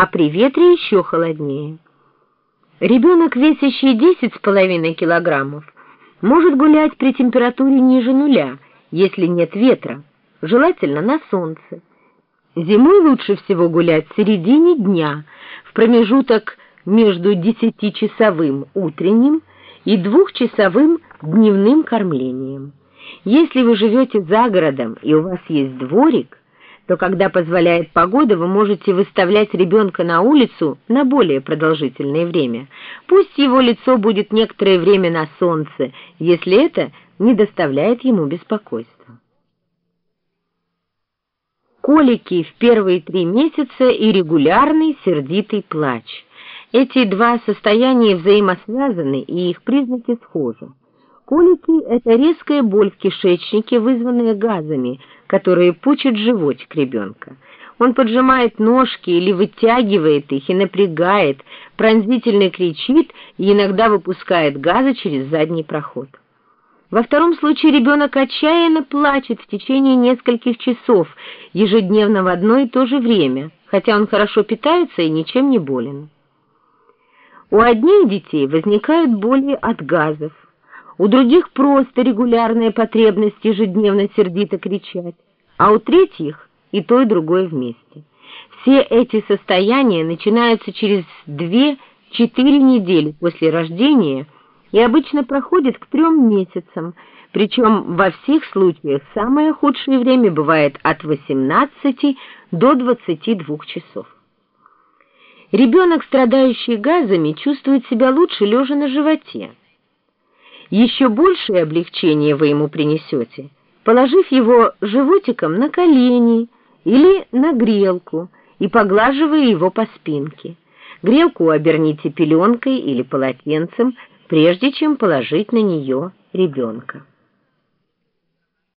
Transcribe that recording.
а при ветре еще холоднее. Ребенок, весящий 10,5 килограммов, может гулять при температуре ниже нуля, если нет ветра, желательно на солнце. Зимой лучше всего гулять в середине дня, в промежуток между 10-часовым утренним и двухчасовым дневным кормлением. Если вы живете за городом и у вас есть дворик, то когда позволяет погода, вы можете выставлять ребенка на улицу на более продолжительное время. Пусть его лицо будет некоторое время на солнце, если это не доставляет ему беспокойства. Колики в первые три месяца и регулярный сердитый плач. Эти два состояния взаимосвязаны, и их признаки схожи. Колики – это резкая боль в кишечнике, вызванная газами, которые пучат животик ребенка. Он поджимает ножки или вытягивает их и напрягает, пронзительно кричит и иногда выпускает газы через задний проход. Во втором случае ребенок отчаянно плачет в течение нескольких часов, ежедневно в одно и то же время, хотя он хорошо питается и ничем не болен. У одних детей возникают боли от газов, у других просто регулярная потребность ежедневно сердито кричать, а у третьих и то, и другое вместе. Все эти состояния начинаются через 2-4 недели после рождения и обычно проходят к трем месяцам, причем во всех случаях самое худшее время бывает от 18 до 22 часов. Ребенок, страдающий газами, чувствует себя лучше лежа на животе еще большее облегчение вы ему принесете, положив его животиком на колени или на грелку и поглаживая его по спинке. Грелку оберните пеленкой или полотенцем, прежде чем положить на нее ребенка.